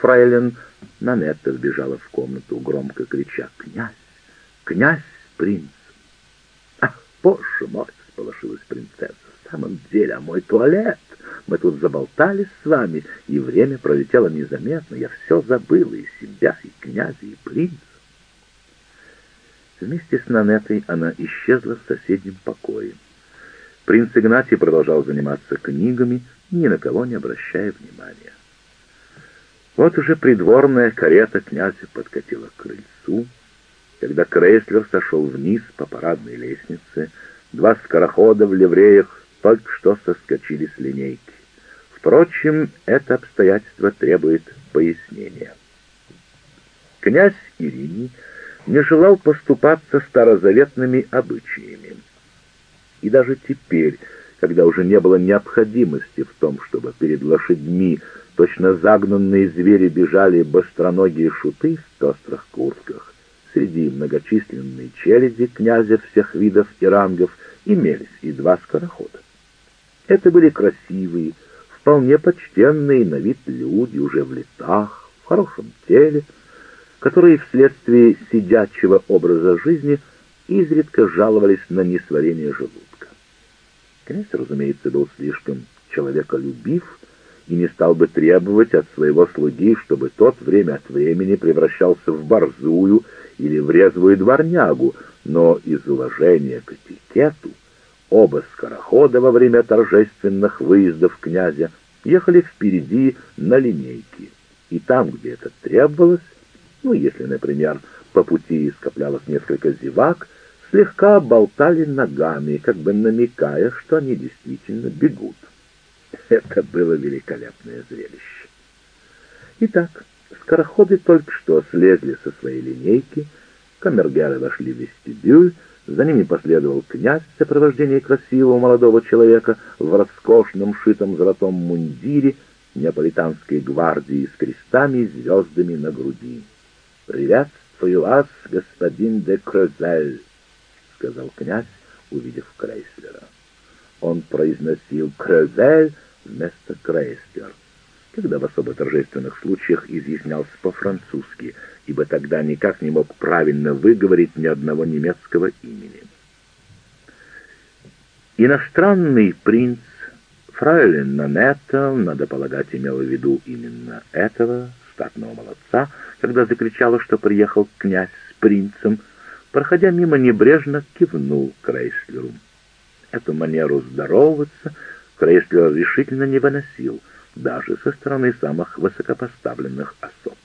фрейлин Нанетта вбежала в комнату, громко крича «Князь! Князь, принц!» «Ах, боже мой!» — сполошилась принцесса. «В самом деле, а мой туалет! Мы тут заболтались с вами, и время пролетело незаметно. Я все забыла, и себя, и князя, и принца». Вместе с Нанетой она исчезла в соседнем покое. Принц Игнатий продолжал заниматься книгами, ни на кого не обращая внимания. Вот уже придворная карета князя подкатила к крыльцу. Когда Крейслер сошел вниз по парадной лестнице, два скорохода в ливреях только что соскочили с линейки. Впрочем, это обстоятельство требует пояснения. Князь Ирини не желал поступаться старозаветными обычаями. И даже теперь, когда уже не было необходимости в том, чтобы перед лошадьми точно загнанные звери бежали быстроногие шуты в пестрых куртках, среди многочисленной челяди князя всех видов и рангов имелись и два скорохода. Это были красивые, вполне почтенные на вид люди уже в летах, в хорошем теле, которые вследствие сидячего образа жизни изредка жаловались на несварение желудка. Князь, разумеется, был слишком человеколюбив и не стал бы требовать от своего слуги, чтобы тот время от времени превращался в борзую или в резвую дворнягу, но из уважения к этикету оба скорохода во время торжественных выездов князя ехали впереди на линейке, и там, где это требовалось, ну, если, например, по пути скоплялось несколько зевак, слегка болтали ногами, как бы намекая, что они действительно бегут. Это было великолепное зрелище. Итак, скороходы только что слезли со своей линейки, камергеры вошли в вестибюль, за ними последовал князь в сопровождении красивого молодого человека в роскошном шитом золотом мундире неаполитанской гвардии с крестами и звездами на груди. «Приветствую вас, господин де Крозель», — сказал князь, увидев Крейслера. Он произносил «Крозель» вместо «Крейслер», когда в особо торжественных случаях изъяснялся по-французски, ибо тогда никак не мог правильно выговорить ни одного немецкого имени. Иностранный принц Фройлен Нанетта, надо полагать, имел в виду именно этого статного молодца, когда закричала, что приехал князь с принцем, проходя мимо небрежно кивнул Крейслеру. Эту манеру здороваться Крейслер решительно не выносил, даже со стороны самых высокопоставленных особ.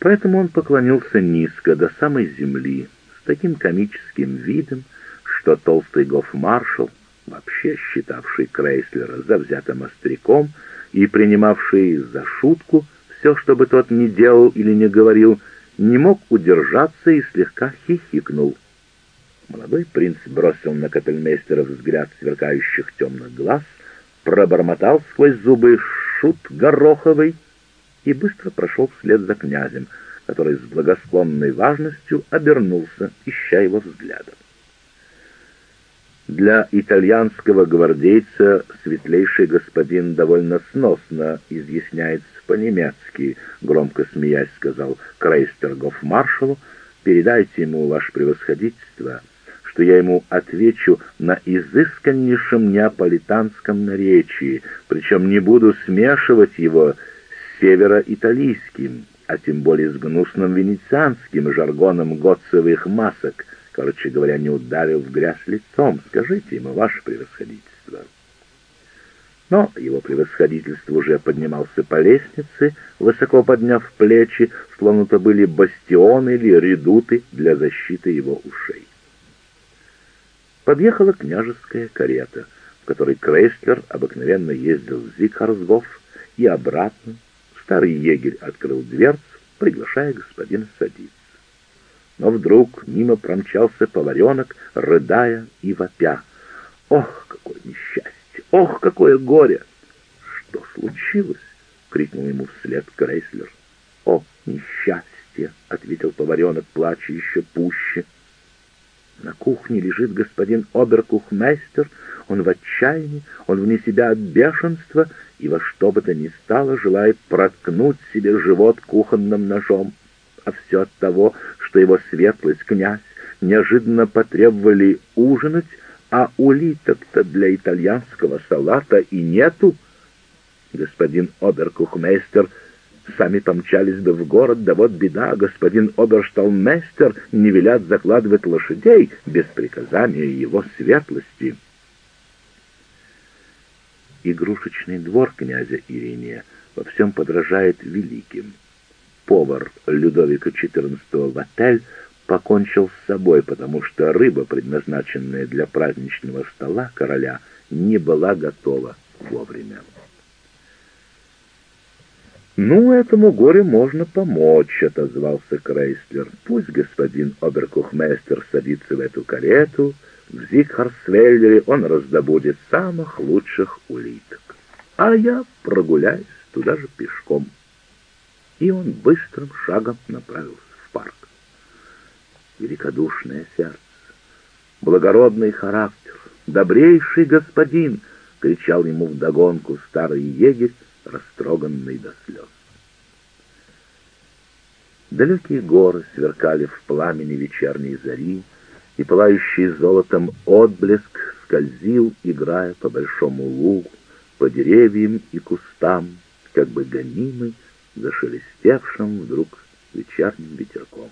Поэтому он поклонился низко до самой земли, с таким комическим видом, что толстый гофмаршал, вообще считавший Крейслера завзятым остряком и принимавший за шутку все, что бы тот ни делал или не говорил, не мог удержаться и слегка хихикнул. Молодой принц бросил на капельмейстера взгляд сверкающих темных глаз, пробормотал сквозь зубы шут гороховый и быстро прошел вслед за князем, который с благосклонной важностью обернулся, ища его взглядом. Для итальянского гвардейца светлейший господин довольно сносно изъясняется по-немецки, громко смеясь, сказал Крейстергоф маршалу, передайте ему, ваше превосходительство, что я ему отвечу на изысканнейшем неаполитанском наречии, причем не буду смешивать его с североиталийским, а тем более с гнусным венецианским жаргоном готцевых масок — короче говоря, не ударил в грязь лицом. Скажите ему, ваше превосходительство. Но его превосходительство уже поднимался по лестнице, высоко подняв плечи, словно то были бастионы или редуты для защиты его ушей. Подъехала княжеская карета, в которой Крейслер обыкновенно ездил в Зикарсгоф и обратно. Старый егерь открыл дверцу, приглашая господина садиться но вдруг мимо промчался поваренок, рыдая и вопя. «Ох, какое несчастье! Ох, какое горе!» «Что случилось?» — крикнул ему вслед Крейслер. «О, несчастье!» — ответил поваренок, плача еще пуще. На кухне лежит господин оберкухмейстер, он в отчаянии, он вне себя от бешенства и во что бы то ни стало желает проткнуть себе живот кухонным ножом. А все от того, что его светлость, князь, неожиданно потребовали ужинать, а улиток-то для итальянского салата и нету. Господин оберкухмейстер сами помчались бы в город, да вот беда, господин обершталмейстер не велят закладывать лошадей без приказания его светлости. Игрушечный двор князя Ириния во всем подражает великим. Повар Людовика XIV Ватель покончил с собой, потому что рыба, предназначенная для праздничного стола короля, не была готова вовремя. «Ну, этому горю можно помочь», — отозвался Крейслер. «Пусть господин оберкухмейстер садится в эту карету, в Зигхарсвеллере он раздобудет самых лучших улиток, а я прогуляюсь туда же пешком». И он быстрым шагом направился. Великодушное сердце, благородный характер, добрейший господин —— кричал ему вдогонку старый егерь, растроганный до слез. Далекие горы сверкали в пламени вечерней зари, и пылающий золотом отблеск скользил, играя по большому лугу, по деревьям и кустам, как бы гонимый, зашелестевшим вдруг вечерним ветерком.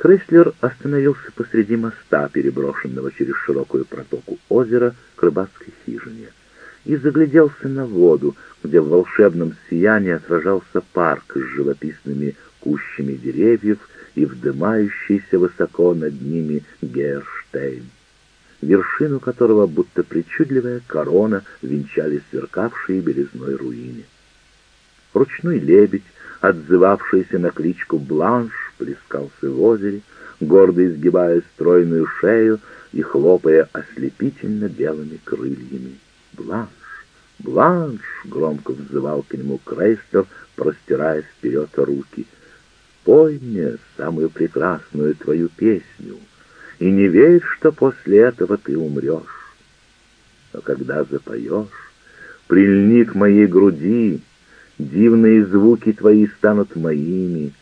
Крейслер остановился посреди моста, переброшенного через широкую протоку озера к рыбацкой хижине и загляделся на воду, где в волшебном сиянии отражался парк с живописными кущами деревьев и вдымающийся высоко над ними Герштейн, вершину которого, будто причудливая корона, венчали сверкавшие белизной руины. Ручной лебедь, отзывавшийся на кличку Бланш, плескался в озере, гордо изгибая стройную шею и хлопая ослепительно белыми крыльями. «Бланш! Бланш!» — громко взывал к нему Крейстер, простирая вперед руки. «Пой мне самую прекрасную твою песню, и не верь, что после этого ты умрешь. Но когда запоешь, прильни к моей груди, дивные звуки твои станут моими,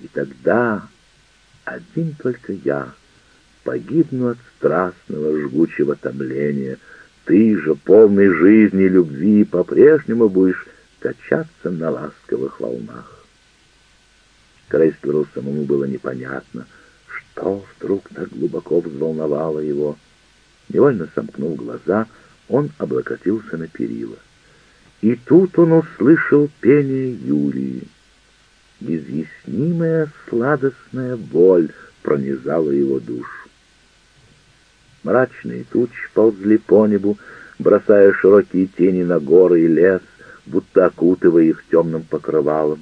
и тогда один только я погибну от страстного жгучего томления — ты же, полный жизни и любви, по-прежнему будешь качаться на ласковых волнах. Крейстлеру самому было непонятно, что вдруг так глубоко взволновало его. Невольно сомкнув глаза, он облокотился на перила. И тут он услышал пение Юлии. Неизъяснимая сладостная боль пронизала его душу. Мрачные тучи ползли по небу, бросая широкие тени на горы и лес, будто окутывая их темным покрывалом.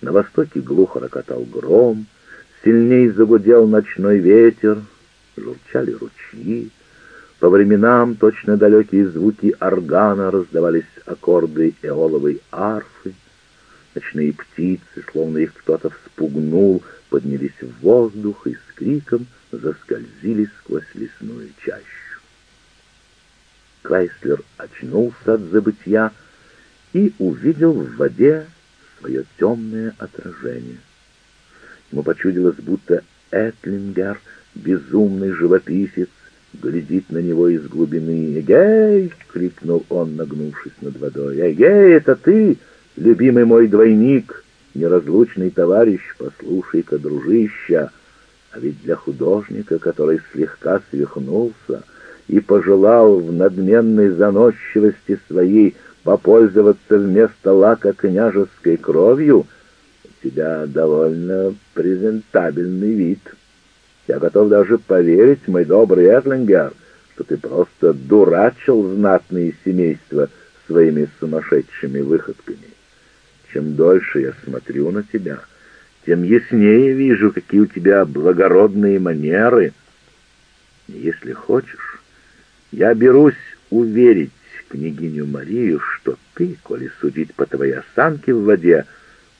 На востоке глухо рокотал гром, сильней загудел ночной ветер, журчали ручьи. По временам точно далекие звуки органа раздавались аккорды эоловой арфы. Ночные птицы, словно их кто-то вспугнул, поднялись в воздух и с криком заскользили сквозь лесную чащу. Крайслер очнулся от забытья и увидел в воде свое темное отражение. Ему почудилось, будто Этлингер, безумный живописец, глядит на него из глубины. «Эгей!» — крикнул он, нагнувшись над водой. «Эгей, это ты, любимый мой двойник, неразлучный товарищ, послушай-ка, дружища!» А ведь для художника, который слегка свихнулся и пожелал в надменной заносчивости своей попользоваться вместо лака княжеской кровью, у тебя довольно презентабельный вид. Я готов даже поверить, мой добрый Эрлингер, что ты просто дурачил знатные семейства своими сумасшедшими выходками. Чем дольше я смотрю на тебя, — тем яснее вижу, какие у тебя благородные манеры. Если хочешь, я берусь уверить княгиню Марию, что ты, коли судить по твоей осанке в воде,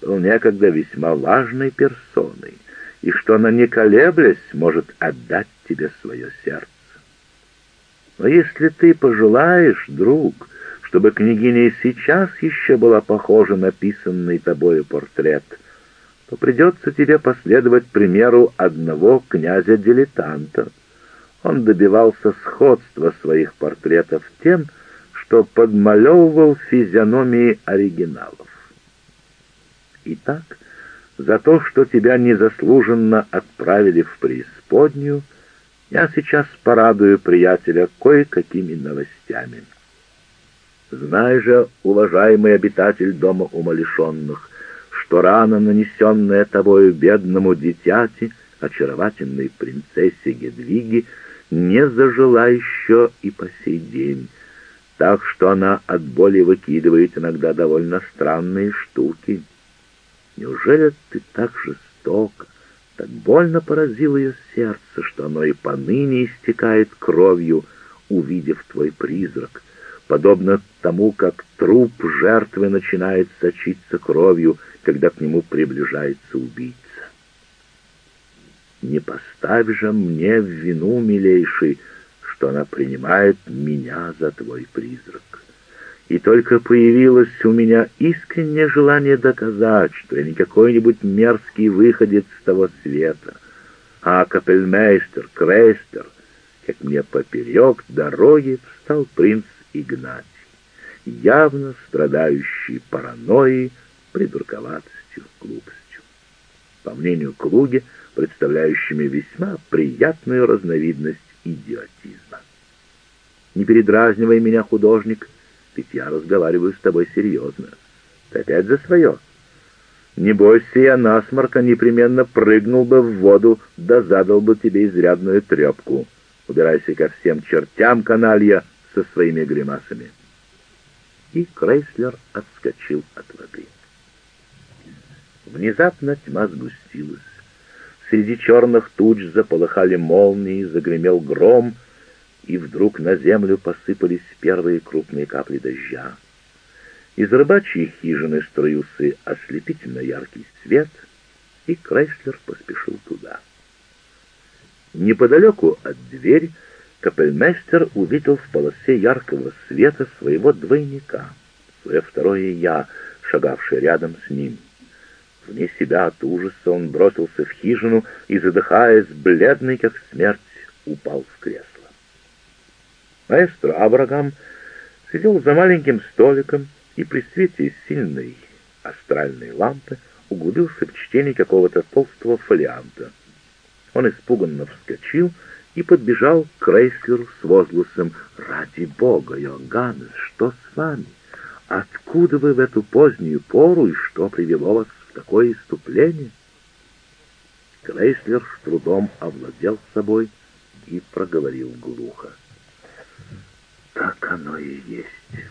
был некогда весьма важной персоной, и что она, не колеблясь, может отдать тебе свое сердце. Но если ты пожелаешь, друг, чтобы княгиня и сейчас еще была похожа на писанный тобою портрет, то придется тебе последовать примеру одного князя-дилетанта. Он добивался сходства своих портретов тем, что подмалевывал физиономии оригиналов. Итак, за то, что тебя незаслуженно отправили в преисподнюю, я сейчас порадую приятеля кое-какими новостями. Знай же, уважаемый обитатель дома умалишенных, что рана, нанесенная тобою бедному дитяти, очаровательной принцессе Гедвиги, не зажила еще и по сей день, так что она от боли выкидывает иногда довольно странные штуки. Неужели ты так жестоко, так больно поразил ее сердце, что оно и поныне истекает кровью, увидев твой призрак, подобно тому, как труп жертвы начинает сочиться кровью, когда к нему приближается убийца. Не поставь же мне в вину, милейший, что она принимает меня за твой призрак. И только появилось у меня искреннее желание доказать, что я не какой-нибудь мерзкий выходец с того света, а капельмейстер, крейстер, как мне поперек дороги встал принц Игнатий, явно страдающий паранойей, придурковатостью, глупостью. По мнению Клуги, представляющими весьма приятную разновидность идиотизма. Не передразнивай меня, художник, ведь я разговариваю с тобой серьезно. Ты опять за свое? Не бойся, я насморка непременно прыгнул бы в воду, да задал бы тебе изрядную трепку. Убирайся ко всем чертям, каналья, со своими гримасами. И Крейслер отскочил от воды. Внезапно тьма сгустилась. Среди черных туч заполыхали молнии, загремел гром, и вдруг на землю посыпались первые крупные капли дождя. Из рыбачьей хижины струился ослепительно яркий свет, и Крейслер поспешил туда. Неподалеку от двери капельмейстер увидел в полосе яркого света своего двойника, свое второе «я», шагавшее рядом с ним. Вне себя от ужаса он бросился в хижину и, задыхаясь, бледный как смерть, упал в кресло. Маэстро Абрагам сидел за маленьким столиком и при свете сильной астральной лампы углубился в чтение какого-то толстого фолианта. Он испуганно вскочил и подбежал к Крейслеру с возгласом «Ради бога, Йоганнес, что с вами? Откуда вы в эту позднюю пору и что привело вас в такое иступление?» Крейслер с трудом овладел собой и проговорил глухо. Так оно и есть.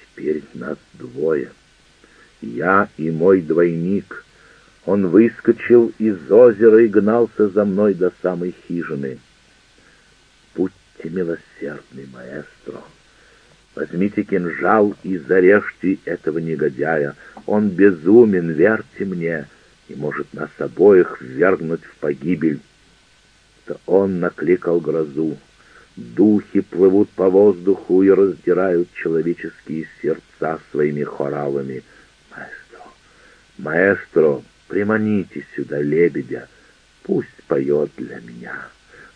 Теперь нас двое. Я и мой двойник. Он выскочил из озера и гнался за мной до самой хижины. Будьте милосердны, маэстро. Возьмите кинжал и зарежьте этого негодяя. Он безумен, верьте мне, и может нас обоих ввергнуть в погибель. То он накликал грозу. Духи плывут по воздуху и раздирают человеческие сердца своими хоралами. Маэстро, маэстро, приманите сюда лебедя, пусть поет для меня.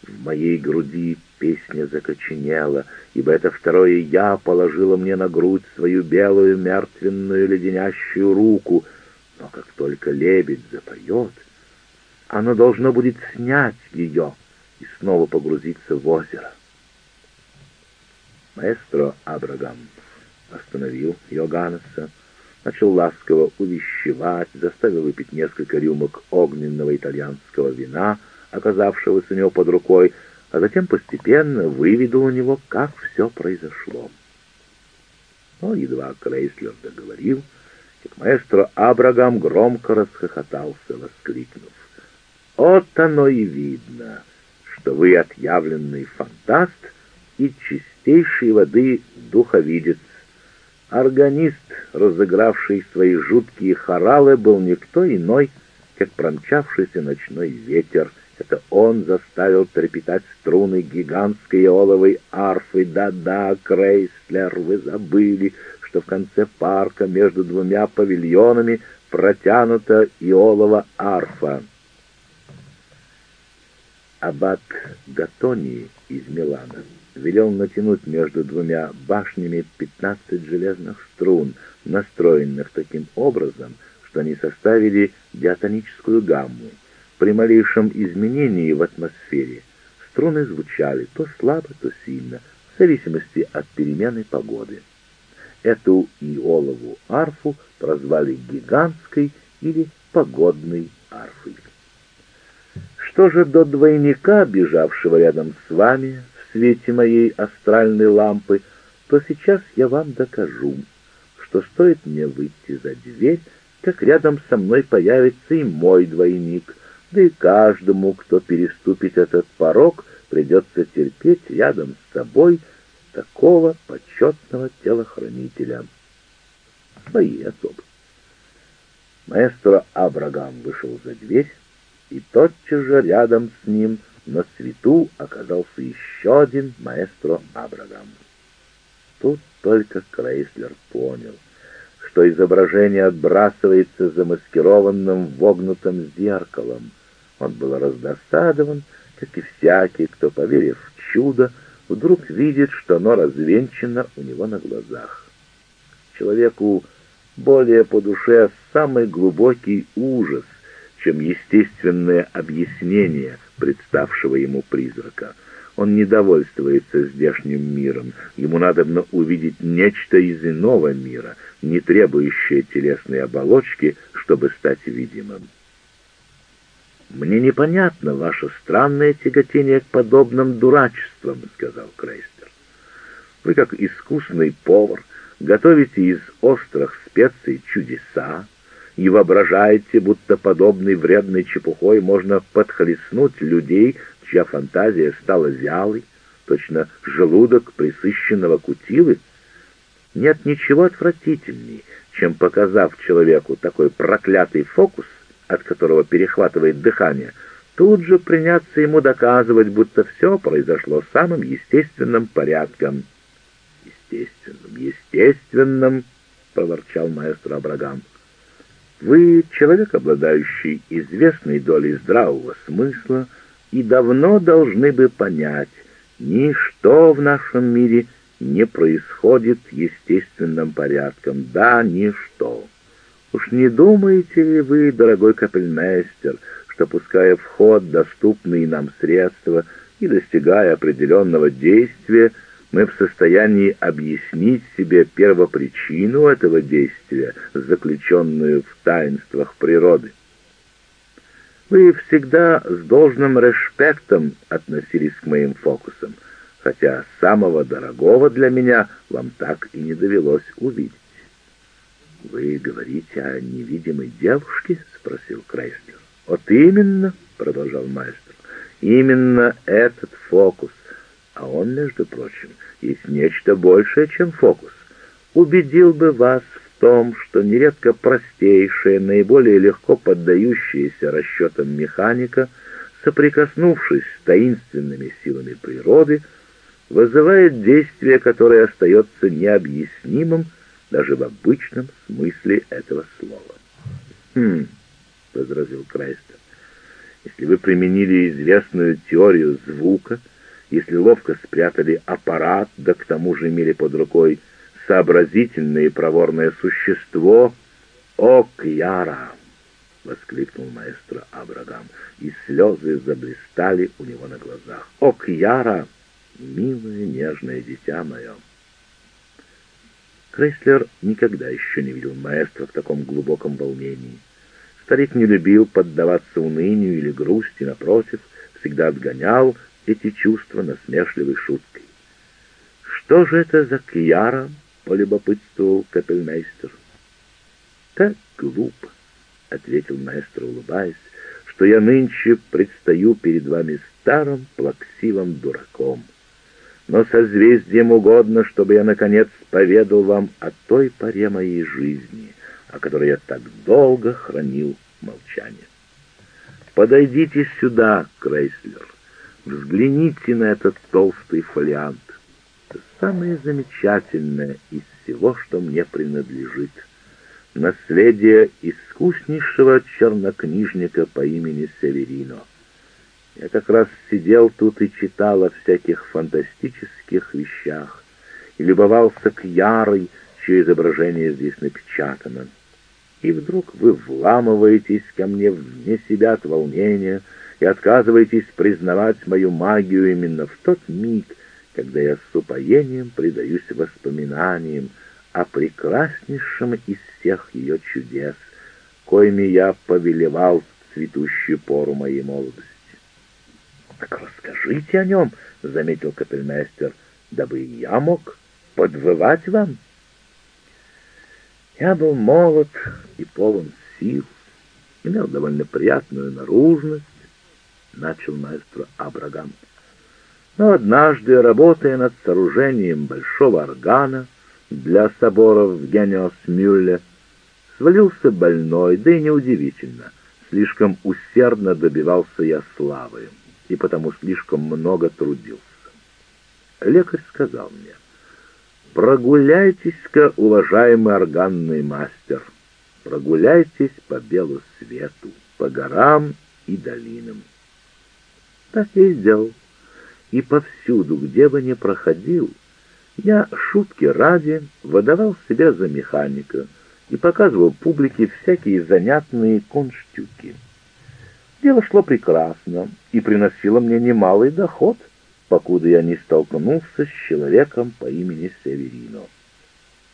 В моей груди песня закоченела, ибо это второе «я» положило мне на грудь свою белую мертвенную леденящую руку. Но как только лебедь запоет, оно должно будет снять ее и снова погрузиться в озеро. Маэстро Абрагам остановил Йоганнеса, начал ласково увещевать, заставил выпить несколько рюмок огненного итальянского вина, оказавшегося у него под рукой, а затем постепенно выведал у него, как все произошло. Но едва Крейслер договорил, как маэстро Абрагам громко расхохотался, воскликнув. «Вот оно и видно, что вы отъявленный фантаст и чистейшей воды духовидец. Органист, разыгравший свои жуткие хоралы, был никто иной, как промчавшийся ночной ветер. Это он заставил трепетать струны гигантской оловой арфы. Да-да, Крейслер, вы забыли, что в конце парка между двумя павильонами протянута иолова арфа. Аббат Гатони из Милана велел натянуть между двумя башнями пятнадцать железных струн, настроенных таким образом, что они составили диатоническую гамму. При малейшем изменении в атмосфере струны звучали то слабо, то сильно, в зависимости от перемены погоды. Эту иолову арфу прозвали гигантской или погодной арфой. Что же до двойника, бежавшего рядом с вами свете моей астральной лампы, то сейчас я вам докажу, что стоит мне выйти за дверь, как рядом со мной появится и мой двойник, да и каждому, кто переступит этот порог, придется терпеть рядом с собой такого почетного телохранителя. Свои особы. Маэстро Абрагам вышел за дверь, и тотчас же рядом с ним на свету оказался еще один маэстро Абрагам. Тут только Крейслер понял, что изображение отбрасывается замаскированным вогнутым зеркалом. Он был раздосадован, как и всякий, кто, поверив в чудо, вдруг видит, что оно развенчано у него на глазах. Человеку более по душе самый глубокий ужас, чем естественное объяснение представшего ему призрака. Он не довольствуется здешним миром, ему надобно увидеть нечто из иного мира, не требующее телесной оболочки, чтобы стать видимым. «Мне непонятно ваше странное тяготение к подобным дурачествам», — сказал Крейстер. «Вы, как искусный повар, готовите из острых специй чудеса и воображаете, будто подобной вредной чепухой можно подхлестнуть людей, чья фантазия стала вялой, точно желудок присыщенного кутилы. Нет ничего отвратительней, чем, показав человеку такой проклятый фокус, от которого перехватывает дыхание, тут же приняться ему доказывать, будто все произошло самым естественным порядком. «Естественным, естественным!» — проворчал маэстро Абрагам. «Вы человек, обладающий известной долей здравого смысла, и давно должны бы понять, ничто в нашем мире не происходит естественным порядком. Да, ничто. Уж не думаете ли вы, дорогой капельмейстер, что, пуская в ход доступные нам средства и достигая определенного действия, мы в состоянии объяснить себе первопричину этого действия, заключенную в таинствах природы? Вы всегда с должным респектом относились к моим фокусам, хотя самого дорогого для меня вам так и не довелось увидеть. «Вы говорите о невидимой девушке?» — спросил Крейслер. «Вот именно», — продолжал мастер, — «именно этот фокус. А он, между прочим, есть нечто большее, чем фокус. Убедил бы вас в том, что нередко простейшая, наиболее легко поддающаяся расчетам механика, соприкоснувшись с таинственными силами природы, вызывает действие, которое остается необъяснимым даже в обычном смысле этого слова. «Хм», — возразил Крайстер, — «если вы применили известную теорию звука, если ловко спрятали аппарат, да к тому же имели под рукой сообразительное и проворное существо, о, Кьяра!» — воскликнул маэстро Абрагам, и слезы заблистали у него на глазах. «О, Кьяра! Милое, нежное дитя мое!» Крейслер никогда еще не видел маэстро в таком глубоком волнении. Старик не любил поддаваться унынию или грусти, напротив, всегда отгонял эти чувства насмешливой шуткой. «Что же это за Кьяра?» — полюбопытствовал капельмейстер. «Так глупо», — ответил маэстро, улыбаясь, «что я нынче предстаю перед вами старым плаксивым дураком» но созвездием угодно, чтобы я, наконец, поведал вам о той поре моей жизни, о которой я так долго хранил молчание. Подойдите сюда, Крейслер. Взгляните на этот толстый фолиант. Это самое замечательное из всего, что мне принадлежит. Наследие искуснейшего чернокнижника по имени Северино. Я как раз сидел тут и читал о всяких фантастических вещах и любовался к ярой, чье изображение здесь напечатано. И вдруг вы вламываетесь ко мне вне себя от волнения и отказываетесь признавать мою магию именно в тот миг, когда я с упоением предаюсь воспоминаниям о прекраснейшем из всех ее чудес, коими я повелевал в цветущую пору моей молодости. «Так расскажите о нем», — заметил капельмейстер, — «дабы я мог подвывать вам». Я был молод и полон сил, имел довольно приятную наружность, начал маэстро Абрагам. Но однажды, работая над сооружением большого органа для соборов в Гениосмюлле, свалился больной, да и неудивительно, слишком усердно добивался я славы и потому слишком много трудился. Лекарь сказал мне, «Прогуляйтесь-ка, уважаемый органный мастер, прогуляйтесь по белу свету, по горам и долинам». Так и сделал. И повсюду, где бы ни проходил, я, шутки ради, выдавал себя за механика и показывал публике всякие занятные конштюки. Дело шло прекрасно и приносило мне немалый доход, покуда я не столкнулся с человеком по имени Северино.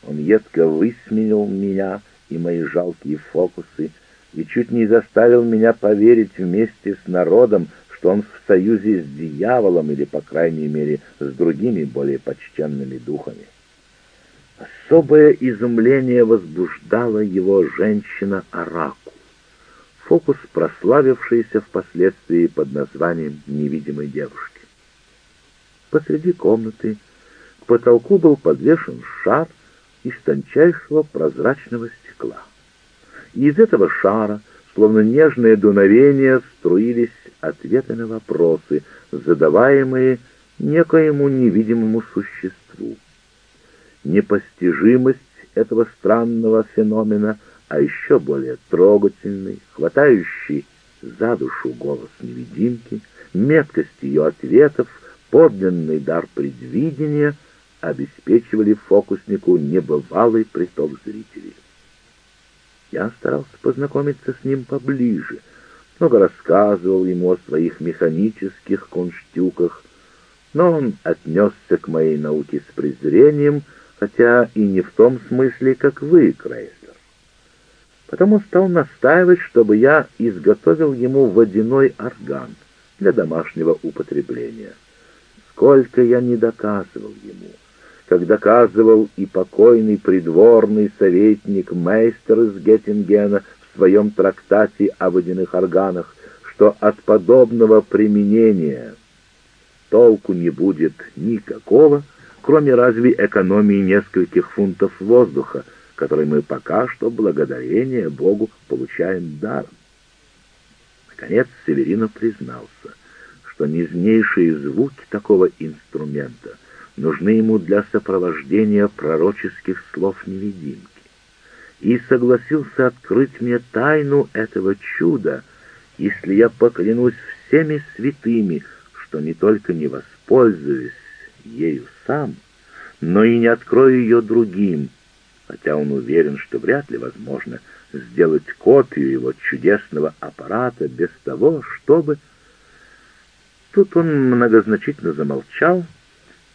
Он едко высмеял меня и мои жалкие фокусы и чуть не заставил меня поверить вместе с народом, что он в союзе с дьяволом или, по крайней мере, с другими более почтенными духами. Особое изумление возбуждала его женщина Араку фокус, прославившийся впоследствии под названием «Невидимой девушки». Посреди комнаты к потолку был подвешен шар из тончайшего прозрачного стекла. И из этого шара, словно нежное дуновение, струились ответы на вопросы, задаваемые некоему невидимому существу. Непостижимость этого странного феномена — а еще более трогательный, хватающий за душу голос невидимки, меткость ее ответов, подлинный дар предвидения обеспечивали фокуснику небывалый приток зрителей. Я старался познакомиться с ним поближе, много рассказывал ему о своих механических конштюках, но он отнесся к моей науке с презрением, хотя и не в том смысле, как вы, Крейс. Потом стал настаивать, чтобы я изготовил ему водяной орган для домашнего употребления. Сколько я не доказывал ему, как доказывал и покойный придворный советник Мейстер из Геттингена своем трактате о водяных органах, что от подобного применения толку не будет никакого, кроме разве экономии нескольких фунтов воздуха, который мы пока что, благодарение Богу, получаем даром. Наконец Северино признался, что нежнейшие звуки такого инструмента нужны ему для сопровождения пророческих слов невидимки, и согласился открыть мне тайну этого чуда, если я поклянусь всеми святыми, что не только не воспользуюсь ею сам, но и не открою ее другим, хотя он уверен, что вряд ли возможно сделать копию его чудесного аппарата без того, чтобы... Тут он многозначительно замолчал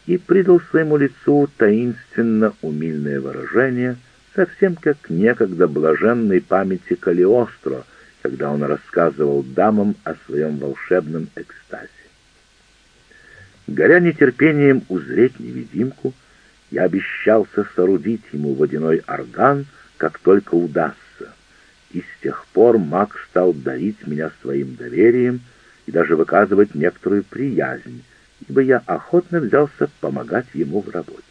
и придал своему лицу таинственно умильное выражение, совсем как некогда блаженной памяти Калиостро, когда он рассказывал дамам о своем волшебном экстазе. Горя нетерпением узреть невидимку, я обещался соорудить ему водяной орган, как только удастся. И с тех пор маг стал дарить меня своим доверием и даже выказывать некоторую приязнь, ибо я охотно взялся помогать ему в работе.